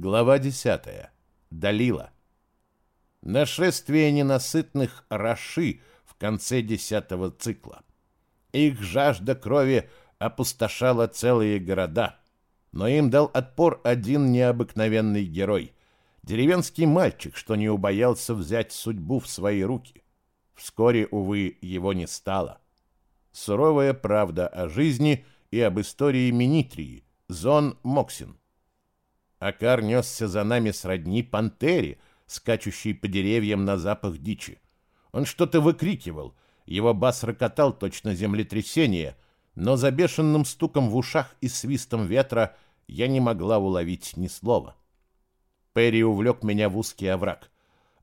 Глава 10. Далила. Нашествие ненасытных раши в конце десятого цикла. Их жажда крови опустошала целые города, но им дал отпор один необыкновенный герой, деревенский мальчик, что не убоялся взять судьбу в свои руки. Вскоре, увы, его не стало. Суровая правда о жизни и об истории Минитрии, Зон Моксин. Акар несся за нами сродни пантере, скачущей по деревьям на запах дичи. Он что-то выкрикивал, его бас рокотал точно землетрясение, но за бешеным стуком в ушах и свистом ветра я не могла уловить ни слова. Перри увлек меня в узкий овраг.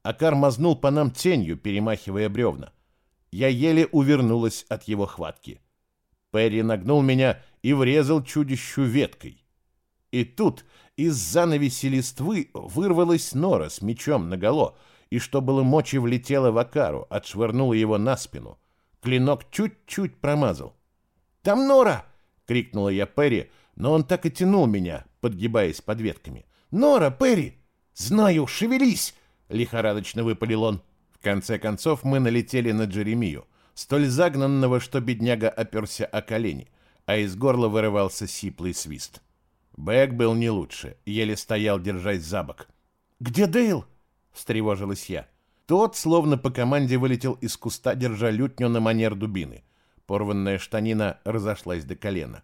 Акар мазнул по нам тенью, перемахивая бревна. Я еле увернулась от его хватки. Перри нагнул меня и врезал чудищу веткой. И тут из занавеси листвы вырвалась нора с мечом наголо, и что было мочи влетела в Акару, отшвырнула его на спину. Клинок чуть-чуть промазал. «Там нора!» — крикнула я Перри, но он так и тянул меня, подгибаясь под ветками. «Нора, Перри!» «Знаю, шевелись!» — лихорадочно выпалил он. В конце концов мы налетели на Джеремию, столь загнанного, что бедняга оперся о колени, а из горла вырывался сиплый свист. Бэк был не лучше, еле стоял, держась за бок. «Где Дейл?» — встревожилась я. Тот, словно по команде, вылетел из куста, держа лютню на манер дубины. Порванная штанина разошлась до колена.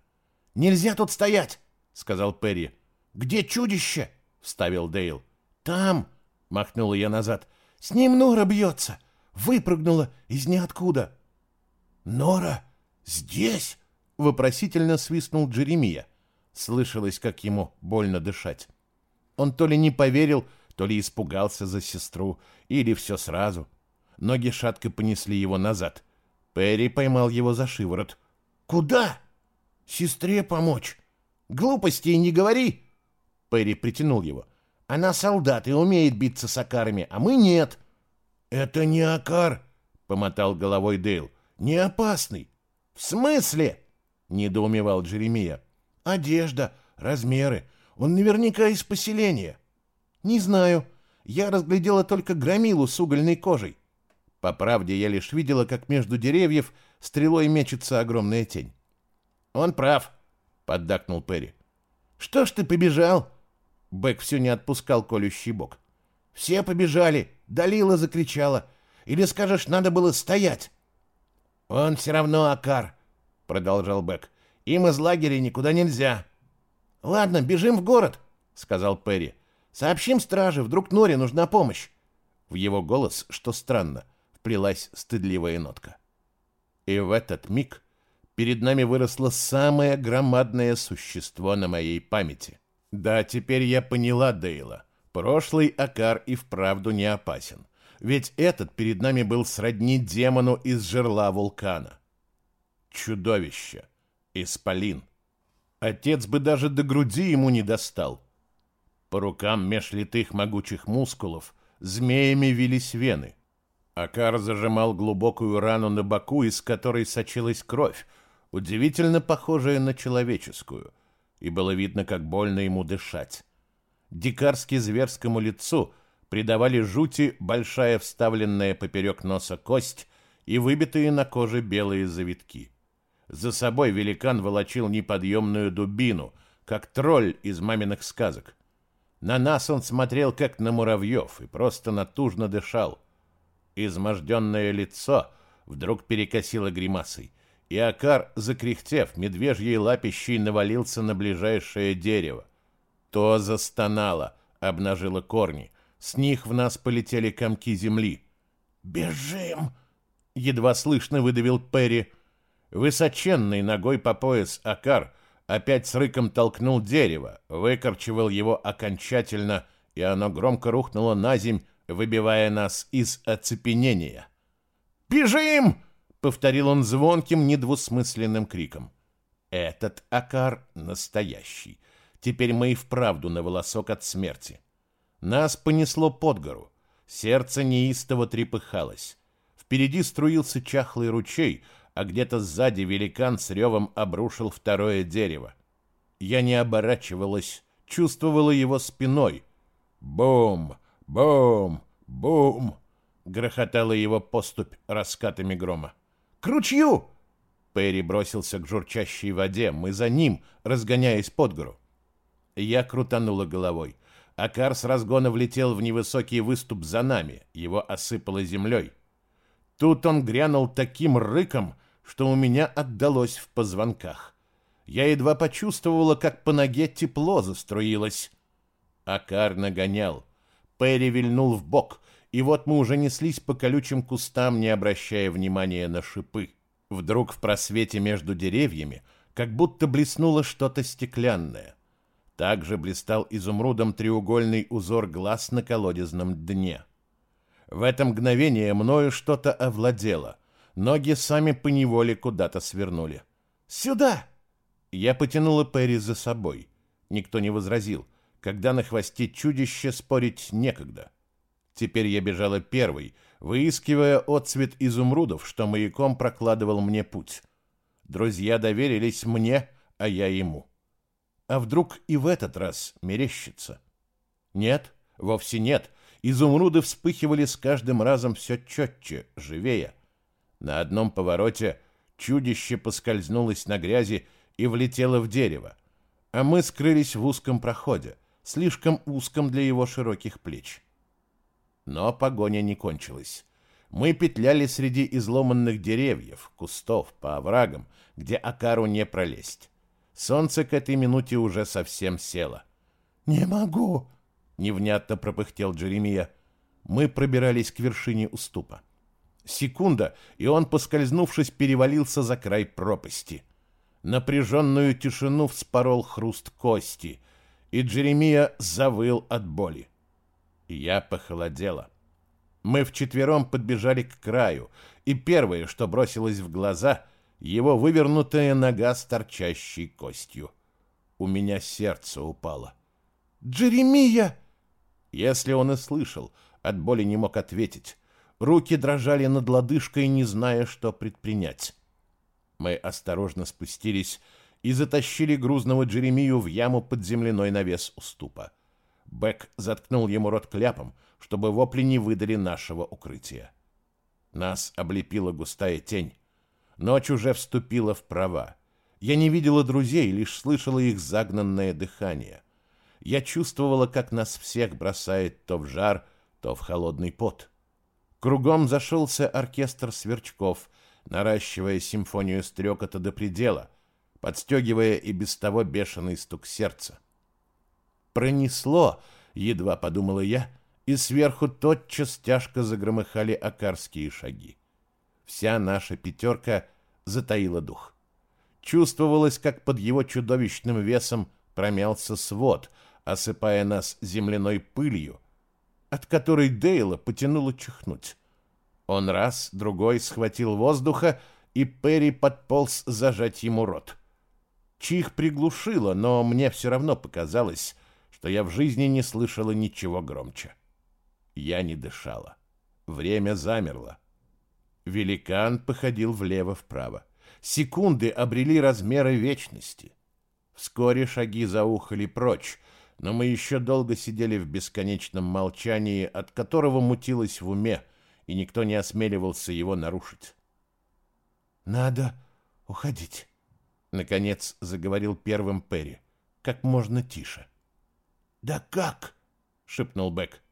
«Нельзя тут стоять!» — сказал Перри. «Где чудище?» — вставил Дейл. «Там!» — махнула я назад. «С ним Нора бьется! Выпрыгнула из ниоткуда!» «Нора здесь?» — вопросительно свистнул Джеремия. Слышалось, как ему больно дышать. Он то ли не поверил, то ли испугался за сестру, или все сразу. Ноги шатко понесли его назад. Перри поймал его за шиворот. «Куда?» «Сестре помочь». «Глупостей не говори!» Перри притянул его. «Она солдат и умеет биться с акарами, а мы нет». «Это не акар», — помотал головой Дейл. «Не опасный». «В смысле?» — недоумевал Джеремия. Одежда, размеры. Он наверняка из поселения. Не знаю. Я разглядела только громилу с угольной кожей. По правде, я лишь видела, как между деревьев стрелой мечется огромная тень. Он прав, поддакнул Перри. Что ж ты побежал? Бэк все не отпускал колющий бок. Все побежали, Далила закричала. Или скажешь, надо было стоять? Он все равно Акар, продолжал Бэк. Им из лагеря никуда нельзя. Ладно, бежим в город, сказал Перри. Сообщим страже, вдруг Норе нужна помощь. В его голос, что странно, вплелась стыдливая нотка. И в этот миг перед нами выросло самое громадное существо на моей памяти. Да, теперь я поняла Дейла. Прошлый Акар и вправду не опасен. Ведь этот перед нами был сродни демону из жерла вулкана. Чудовище. Исполин. Отец бы даже до груди ему не достал. По рукам меж литых могучих мускулов змеями вились вены. Акар зажимал глубокую рану на боку, из которой сочилась кровь, удивительно похожая на человеческую, и было видно, как больно ему дышать. Дикарски зверскому лицу придавали жути большая вставленная поперек носа кость и выбитые на коже белые завитки. За собой великан волочил неподъемную дубину, как тролль из маминых сказок. На нас он смотрел, как на муравьев, и просто натужно дышал. Изможденное лицо вдруг перекосило гримасой, и Акар, закряхтев, медвежьей лапищей навалился на ближайшее дерево. То застонало, обнажило корни. С них в нас полетели комки земли. «Бежим!» — едва слышно выдавил Перри. Высоченный ногой по пояс Акар опять с рыком толкнул дерево, выкорчевал его окончательно, и оно громко рухнуло на земь, выбивая нас из оцепенения. «Бежим!» — повторил он звонким, недвусмысленным криком. «Этот Акар настоящий. Теперь мы и вправду на волосок от смерти. Нас понесло под гору. Сердце неистово трепыхалось. Впереди струился чахлый ручей — а где-то сзади великан с ревом обрушил второе дерево. Я не оборачивалась, чувствовала его спиной. Бум, бум, бум, грохотала его поступь раскатами грома. К ручью! Перри бросился к журчащей воде, мы за ним, разгоняясь под гору. Я крутанула головой. Акар с разгона влетел в невысокий выступ за нами, его осыпало землей. Тут он грянул таким рыком, что у меня отдалось в позвонках. Я едва почувствовала, как по ноге тепло заструилось. Акар нагонял. Перри вильнул в бок, и вот мы уже неслись по колючим кустам, не обращая внимания на шипы. Вдруг в просвете между деревьями как будто блеснуло что-то стеклянное. Также блистал изумрудом треугольный узор глаз на колодезном дне. В это мгновение мною что-то овладело. Ноги сами поневоле куда-то свернули. «Сюда!» Я потянула Перри за собой. Никто не возразил. Когда на хвосте чудище спорить некогда. Теперь я бежала первой, выискивая отцвет изумрудов, что маяком прокладывал мне путь. Друзья доверились мне, а я ему. А вдруг и в этот раз мерещится? Нет, вовсе нет. Изумруды вспыхивали с каждым разом все четче, живее. На одном повороте чудище поскользнулось на грязи и влетело в дерево, а мы скрылись в узком проходе, слишком узком для его широких плеч. Но погоня не кончилась. Мы петляли среди изломанных деревьев, кустов, по оврагам, где Акару не пролезть. Солнце к этой минуте уже совсем село. «Не могу!» — невнятно пропыхтел Джеремия. Мы пробирались к вершине уступа. Секунда, и он, поскользнувшись, перевалился за край пропасти. Напряженную тишину вспорол хруст кости, и Джеремия завыл от боли. Я похолодела. Мы вчетвером подбежали к краю, и первое, что бросилось в глаза, его вывернутая нога с торчащей костью. У меня сердце упало. «Джеремия!» Если он и слышал, от боли не мог ответить. Руки дрожали над лодыжкой, не зная, что предпринять. Мы осторожно спустились и затащили грузного Джеремию в яму под земляной навес уступа. Бэк заткнул ему рот кляпом, чтобы вопли не выдали нашего укрытия. Нас облепила густая тень. Ночь уже вступила в права. Я не видела друзей, лишь слышала их загнанное дыхание. Я чувствовала, как нас всех бросает то в жар, то в холодный пот. Кругом зашелся оркестр сверчков, наращивая симфонию стрекота до предела, подстегивая и без того бешеный стук сердца. «Пронесло!» — едва подумала я, и сверху тотчас тяжко загромыхали акарские шаги. Вся наша пятерка затаила дух. Чувствовалось, как под его чудовищным весом промялся свод, осыпая нас земляной пылью, от которой Дейла потянуло чихнуть. Он раз, другой схватил воздуха, и Перри подполз зажать ему рот. Чих приглушило, но мне все равно показалось, что я в жизни не слышала ничего громче. Я не дышала. Время замерло. Великан походил влево-вправо. Секунды обрели размеры вечности. Вскоре шаги заухали прочь, но мы еще долго сидели в бесконечном молчании, от которого мутилось в уме, и никто не осмеливался его нарушить. «Надо уходить», — наконец заговорил первым Перри, как можно тише. «Да как?» — шепнул Бек.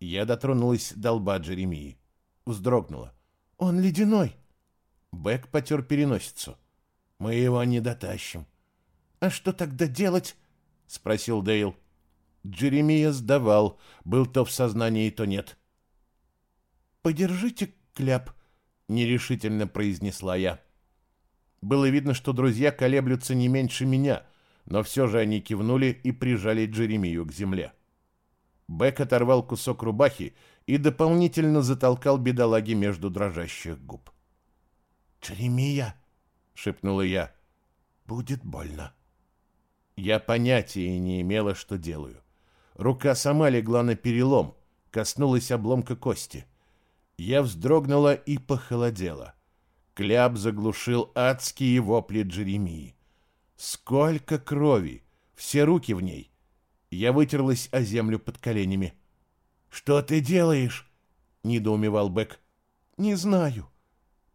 Я дотронулась до лба Джеремии. Вздрогнула. Он ледяной. Бэк потер переносицу. Мы его не дотащим. А что тогда делать? Спросил Дейл. Джеремия сдавал, был то в сознании, то нет. «Подержите кляп», — нерешительно произнесла я. Было видно, что друзья колеблются не меньше меня, но все же они кивнули и прижали Джеремию к земле. Бэк оторвал кусок рубахи и дополнительно затолкал бедолаги между дрожащих губ. «Черемия!» — шепнула я. «Будет больно». Я понятия не имела, что делаю. Рука сама легла на перелом, коснулась обломка кости. Я вздрогнула и похолодела. Кляп заглушил адские вопли Джеремии. Сколько крови! Все руки в ней. Я вытерлась о землю под коленями. «Что ты делаешь?» — недоумевал Бэк. «Не знаю».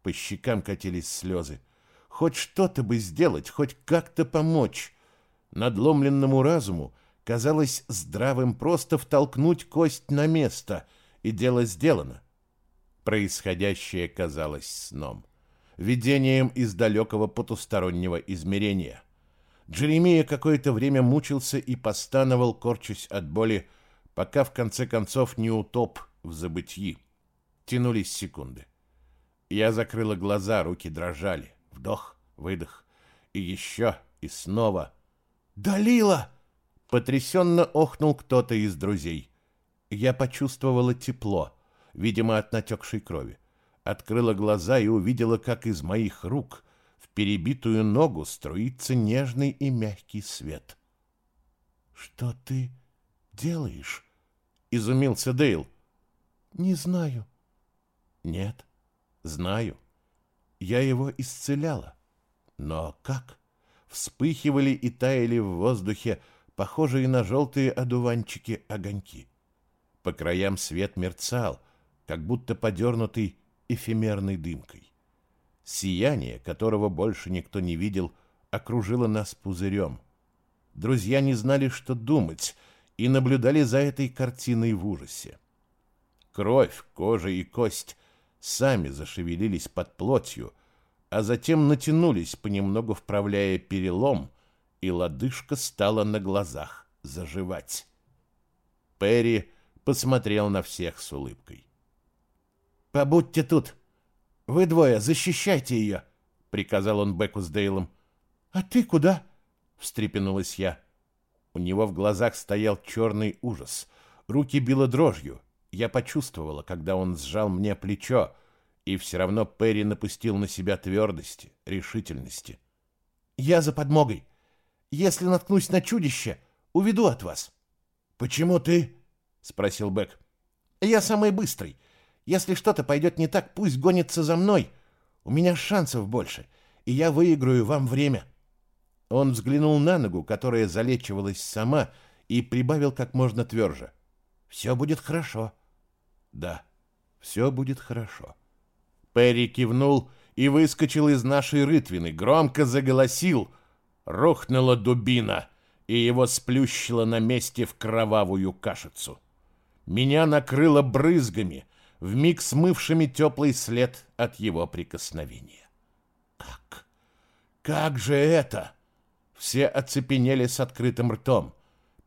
По щекам катились слезы. «Хоть что-то бы сделать, хоть как-то помочь». Надломленному разуму казалось здравым просто втолкнуть кость на место, и дело сделано. Происходящее казалось сном, видением из далекого потустороннего измерения. Джеремия какое-то время мучился и постановал, корчась от боли, пока в конце концов не утоп в забытьи. Тянулись секунды. Я закрыла глаза, руки дрожали. Вдох, выдох. И еще, и снова. «Далила!» Потрясенно охнул кто-то из друзей. Я почувствовала тепло, видимо, от натекшей крови. Открыла глаза и увидела, как из моих рук в перебитую ногу струится нежный и мягкий свет. «Что ты делаешь?» — изумился Дейл. «Не знаю». «Нет, знаю. Я его исцеляла. Но как?» Вспыхивали и таяли в воздухе похожие на желтые одуванчики огоньки. По краям свет мерцал, как будто подернутый эфемерной дымкой. Сияние, которого больше никто не видел, окружило нас пузырем. Друзья не знали, что думать, и наблюдали за этой картиной в ужасе. Кровь, кожа и кость сами зашевелились под плотью, а затем натянулись, понемногу вправляя перелом, и лодыжка стала на глазах заживать. Перри посмотрел на всех с улыбкой. «Побудьте тут. Вы двое, защищайте ее», — приказал он Беку с Дейлом. «А ты куда?» — встрепенулась я. У него в глазах стоял черный ужас. Руки било дрожью. Я почувствовала, когда он сжал мне плечо, и все равно Перри напустил на себя твердости, решительности. «Я за подмогой. Если наткнусь на чудище, уведу от вас». «Почему ты?» — спросил Бэк. «Я самый быстрый. Если что-то пойдет не так, пусть гонится за мной. У меня шансов больше, и я выиграю вам время». Он взглянул на ногу, которая залечивалась сама, и прибавил как можно тверже. «Все будет хорошо». «Да, все будет хорошо». Перри кивнул и выскочил из нашей рытвины, громко заголосил — Рухнула дубина, и его сплющило на месте в кровавую кашицу. Меня накрыло брызгами, вмиг смывшими теплый след от его прикосновения. Как? Как же это? Все оцепенели с открытым ртом.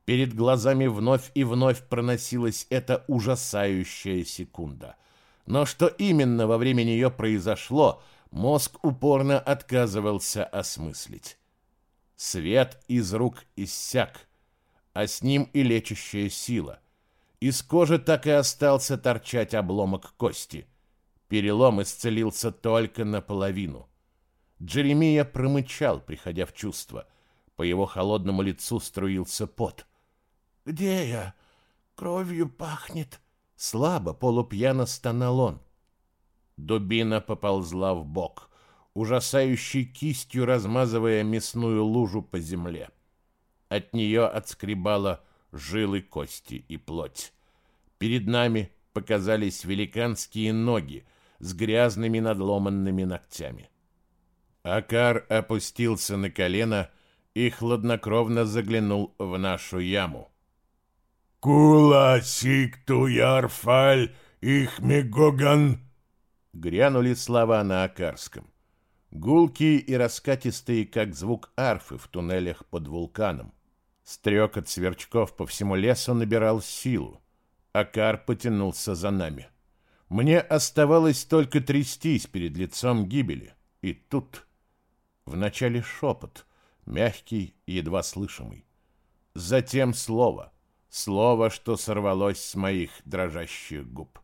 Перед глазами вновь и вновь проносилась эта ужасающая секунда. Но что именно во время нее произошло, мозг упорно отказывался осмыслить. Свет из рук иссяк, а с ним и лечащая сила. Из кожи так и остался торчать обломок кости. Перелом исцелился только наполовину. Джеремия промычал, приходя в чувство. По его холодному лицу струился пот. «Где я? Кровью пахнет!» Слабо, полупьяно стонал он. Дубина поползла в бок ужасающей кистью размазывая мясную лужу по земле. От нее отскребала жилы, кости и плоть. Перед нами показались великанские ноги с грязными надломанными ногтями. Акар опустился на колено и хладнокровно заглянул в нашу яму. «Кула сикту ярфаль их мегоган!» Грянули слова на акарском. Гулкие и раскатистые, как звук арфы в туннелях под вулканом. Стрекот сверчков по всему лесу набирал силу. Акар потянулся за нами. Мне оставалось только трястись перед лицом гибели. И тут вначале шепот, мягкий, едва слышимый. Затем слово, слово, что сорвалось с моих дрожащих губ.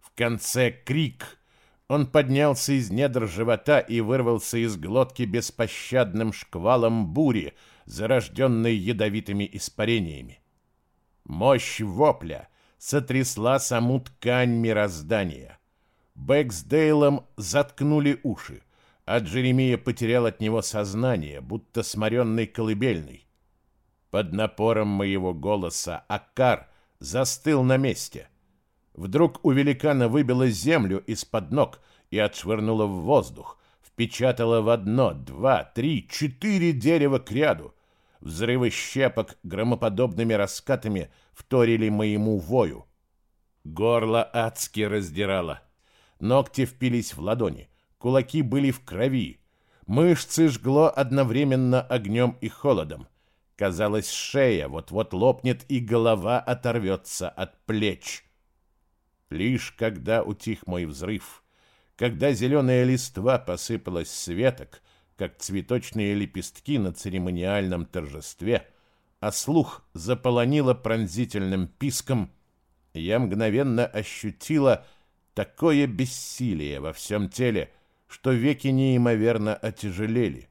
В конце крик — он поднялся из недр живота и вырвался из глотки беспощадным шквалом бури, зарожденной ядовитыми испарениями. Мощь вопля сотрясла саму ткань мироздания. Бэк заткнули уши, а Джеремия потерял от него сознание, будто сморенный колыбельный. Под напором моего голоса Акар застыл на месте. Вдруг у великана выбило землю из-под ног и отшвырнуло в воздух, впечатало в одно, два, три, четыре дерева к ряду. Взрывы щепок громоподобными раскатами вторили моему вою. Горло адски раздирало. Ногти впились в ладони, кулаки были в крови. Мышцы жгло одновременно огнем и холодом. Казалось, шея вот-вот лопнет и голова оторвется от плеч. Лишь когда утих мой взрыв, когда зеленая листва посыпалась с веток, как цветочные лепестки на церемониальном торжестве, а слух заполонило пронзительным писком, я мгновенно ощутила такое бессилие во всем теле, что веки неимоверно отяжелели.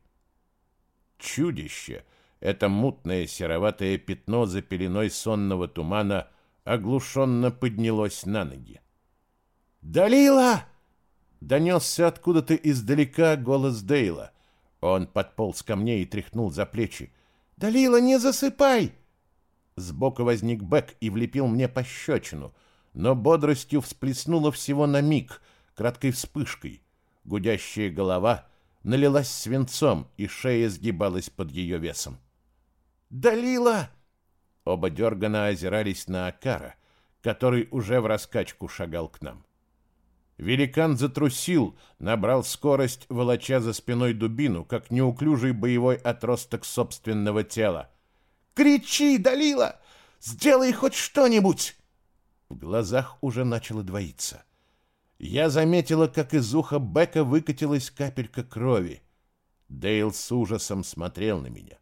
Чудище, это мутное сероватое пятно за пеленой сонного тумана, оглушенно поднялось на ноги. «Далила!» — донесся откуда-то издалека голос Дейла. Он подполз ко мне и тряхнул за плечи. «Далила, не засыпай!» Сбоку возник Бэк и влепил мне пощечину, но бодростью всплеснула всего на миг, краткой вспышкой. Гудящая голова налилась свинцом, и шея сгибалась под ее весом. «Далила!» Оба дергана озирались на Акара, который уже в раскачку шагал к нам. Великан затрусил, набрал скорость, волоча за спиной дубину, как неуклюжий боевой отросток собственного тела. «Кричи, Далила! Сделай хоть что-нибудь!» В глазах уже начало двоиться. Я заметила, как из уха Бека выкатилась капелька крови. Дейл с ужасом смотрел на меня.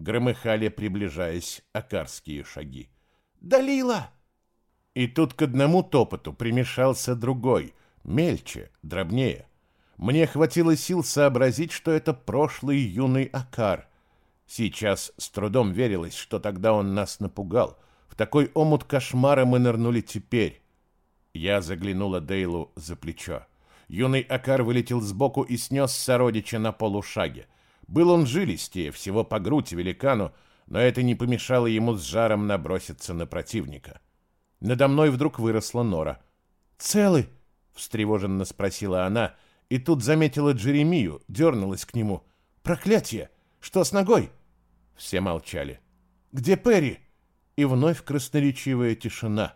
Громыхали, приближаясь, акарские шаги. «Далила!» И тут к одному топоту примешался другой — мельче, дробнее. Мне хватило сил сообразить, что это прошлый юный Акар. Сейчас с трудом верилось, что тогда он нас напугал. В такой омут кошмара мы нырнули теперь. Я заглянула Дейлу за плечо. Юный Акар вылетел сбоку и снес сородича на полушаге. Был он жилистее, всего по грудь великану, но это не помешало ему с жаром наброситься на противника. Надо мной вдруг выросла нора. «Целый!» встревоженно спросила она, и тут заметила Джеремию, дернулась к нему. «Проклятие! Что с ногой?» Все молчали. «Где Перри?» И вновь красноречивая тишина.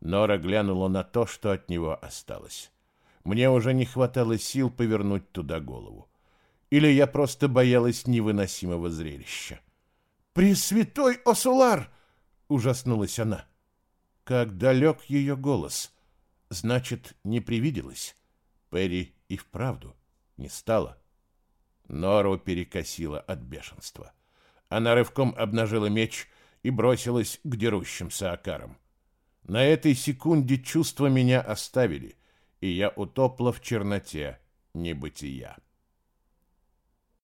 Нора глянула на то, что от него осталось. Мне уже не хватало сил повернуть туда голову. Или я просто боялась невыносимого зрелища. «Пресвятой Осулар!» — ужаснулась она. Как далек ее голос. Значит, не привиделось. Перри и вправду не стало. Нору перекосила от бешенства. Она рывком обнажила меч и бросилась к дерущимся окарам. На этой секунде чувства меня оставили, и я утопла в черноте небытия.